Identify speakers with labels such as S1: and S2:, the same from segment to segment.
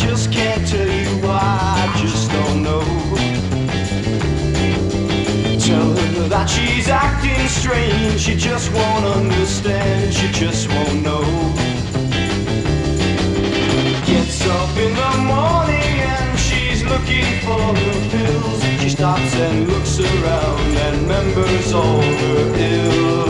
S1: just can't tell you why, I just don't know. Tell her that she's acting strange, she just won't understand, she just won't know. Gets up in the morning and she's looking for her pills. She stops and looks around and remembers all her ills.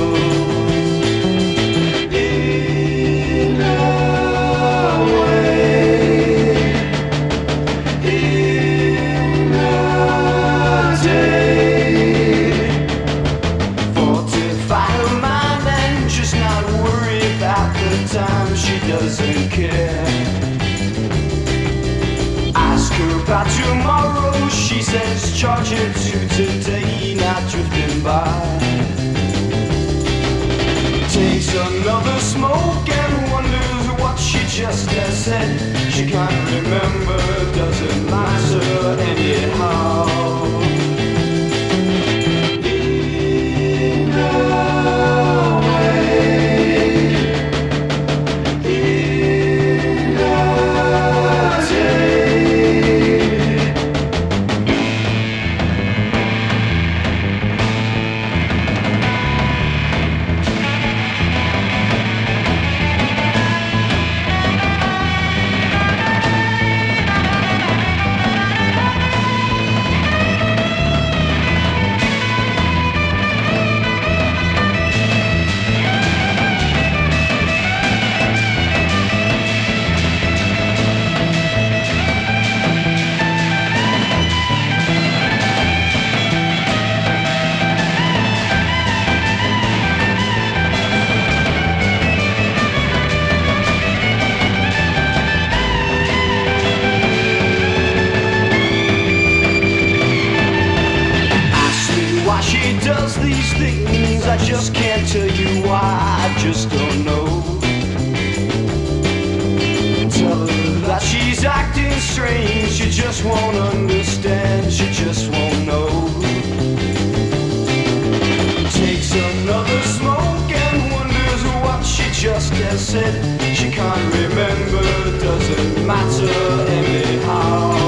S1: Doesn't care. Ask her about tomorrow, she says charge it to today, not drifting by. Takes another smoke and wonders what she just said. She can't remember, doesn't I just can't tell you why. I just don't know. Tell her that she's acting strange. She just won't understand. She just won't know. Takes another smoke and wonders what she just has said. She can't remember. Doesn't matter